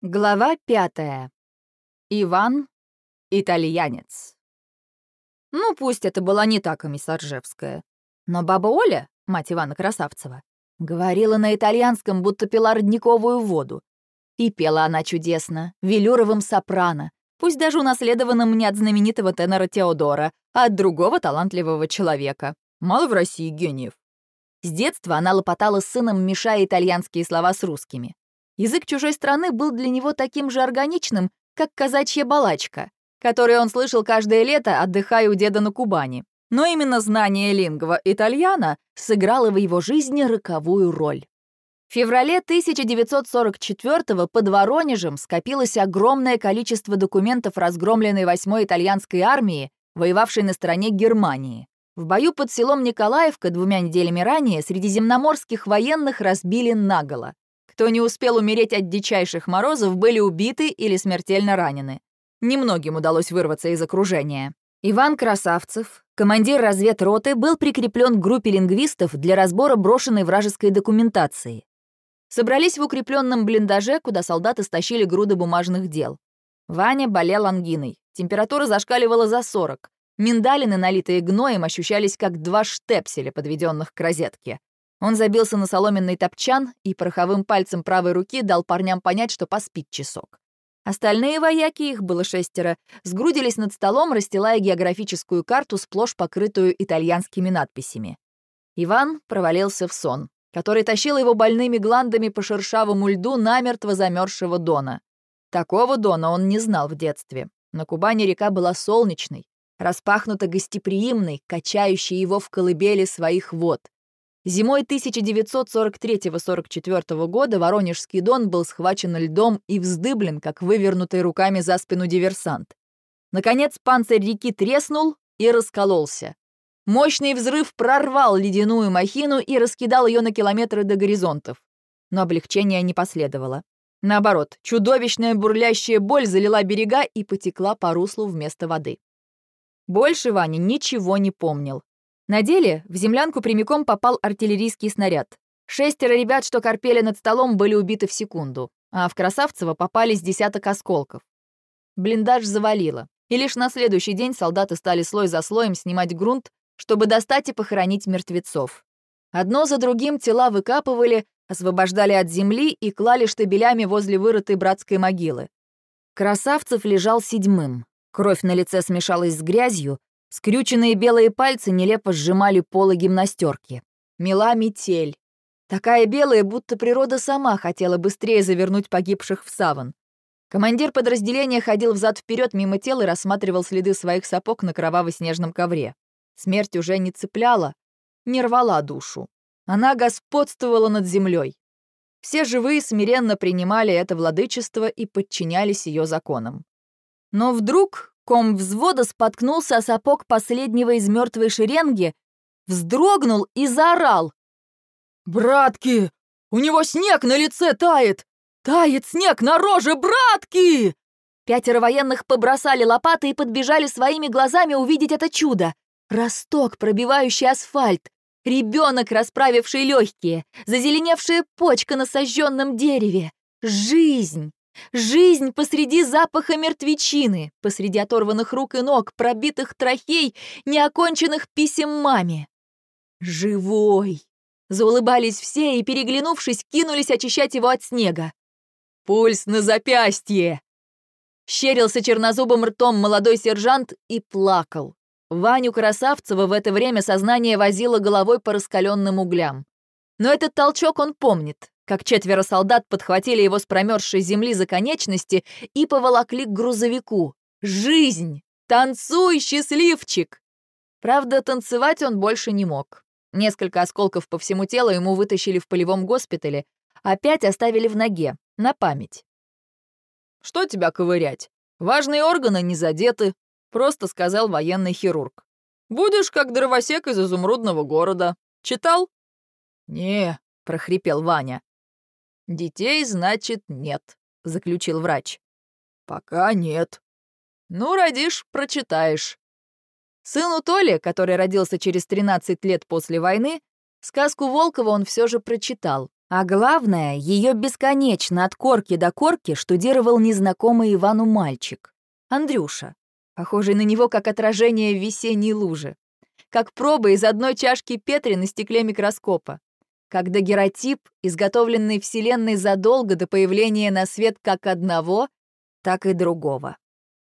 Глава пятая. Иван — итальянец. Ну, пусть это была не та комиссаржевская. Но баба Оля, мать Ивана Красавцева, говорила на итальянском, будто пила родниковую воду. И пела она чудесно, велюровым сопрано, пусть даже унаследованным не от знаменитого тенора Теодора, а от другого талантливого человека. Мало в России гениев. С детства она лопотала с сыном, мешая итальянские слова с русскими. Язык чужой страны был для него таким же органичным, как казачья балачка, которую он слышал каждое лето, отдыхая у деда на Кубани. Но именно знание лингва итальяна сыграло в его жизни роковую роль. В феврале 1944 под Воронежем скопилось огромное количество документов разгромленной 8-й итальянской армии, воевавшей на стороне Германии. В бою под селом Николаевка двумя неделями ранее средиземноморских военных разбили наголо. Кто не успел умереть от дичайших морозов, были убиты или смертельно ранены. Немногим удалось вырваться из окружения. Иван Красавцев, командир разведроты, был прикреплен к группе лингвистов для разбора брошенной вражеской документации. Собрались в укрепленном блиндаже, куда солдаты стащили груды бумажных дел. Ваня болел ангиной. Температура зашкаливала за 40. Миндалины, налитые гноем, ощущались как два штепселя, подведенных к розетке. Он забился на соломенный топчан и пороховым пальцем правой руки дал парням понять, что поспит часок. Остальные вояки, их было шестеро, сгрудились над столом, расстилая географическую карту, сплошь покрытую итальянскими надписями. Иван провалился в сон, который тащил его больными гландами по шершавому льду намертво замерзшего Дона. Такого Дона он не знал в детстве. На Кубани река была солнечной, распахнута гостеприимной, качающей его в колыбели своих вод. Зимой 1943-44 года Воронежский Дон был схвачен льдом и вздыблен, как вывернутый руками за спину диверсант. Наконец панцирь реки треснул и раскололся. Мощный взрыв прорвал ледяную махину и раскидал ее на километры до горизонтов. Но облегчения не последовало. Наоборот, чудовищная бурлящая боль залила берега и потекла по руслу вместо воды. Больше Ваня ничего не помнил. На деле в землянку прямиком попал артиллерийский снаряд. Шестеро ребят, что корпели над столом, были убиты в секунду, а в Красавцево попались десяток осколков. Блиндаж завалило, и лишь на следующий день солдаты стали слой за слоем снимать грунт, чтобы достать и похоронить мертвецов. Одно за другим тела выкапывали, освобождали от земли и клали штабелями возле вырытой братской могилы. Красавцев лежал седьмым. Кровь на лице смешалась с грязью, Скрюченные белые пальцы нелепо сжимали полы гимнастерки. Мела метель. Такая белая, будто природа сама хотела быстрее завернуть погибших в саван. Командир подразделения ходил взад вперед мимо тел и рассматривал следы своих сапог на кроваво-снежном ковре. Смерть уже не цепляла, не рвала душу. Она господствовала над землей. Все живые смиренно принимали это владычество и подчинялись ее законам. Но вдруг Ком взвода споткнулся о сапог последнего из мертвой шеренги, вздрогнул и заорал. «Братки! У него снег на лице тает! Тает снег на роже, братки!» Пятеро военных побросали лопаты и подбежали своими глазами увидеть это чудо. Росток, пробивающий асфальт, ребенок, расправивший легкие, зазеленевшая почка на сожженном дереве. Жизнь! Жизнь посреди запаха мертвечины, посреди оторванных рук и ног, пробитых трахей, неоконченных писем маме. Живой! Заулыбались все и, переглянувшись, кинулись очищать его от снега. «Пульс на запястье!» Щерился чернозубым ртом молодой сержант и плакал. Ваню Красавцева в это время сознание возило головой по раскаленным углям. Но этот толчок он помнит как четверо солдат подхватили его с промерзшей земли за конечности и поволокли к грузовику. «Жизнь! Танцуй, счастливчик!» Правда, танцевать он больше не мог. Несколько осколков по всему телу ему вытащили в полевом госпитале, опять оставили в ноге, на память. «Что тебя ковырять? Важные органы не задеты», — просто сказал военный хирург. «Будешь как дровосек из изумрудного города. Читал?» «Не», — прохрипел Ваня. «Детей, значит, нет», — заключил врач. «Пока нет». «Ну, родишь, прочитаешь». Сыну Толи, который родился через 13 лет после войны, сказку Волкова он все же прочитал. А главное, ее бесконечно от корки до корки штудировал незнакомый Ивану мальчик. Андрюша, похожий на него как отражение весенней лужи. Как проба из одной чашки Петри на стекле микроскопа как дагеротип, изготовленный Вселенной задолго до появления на свет как одного, так и другого.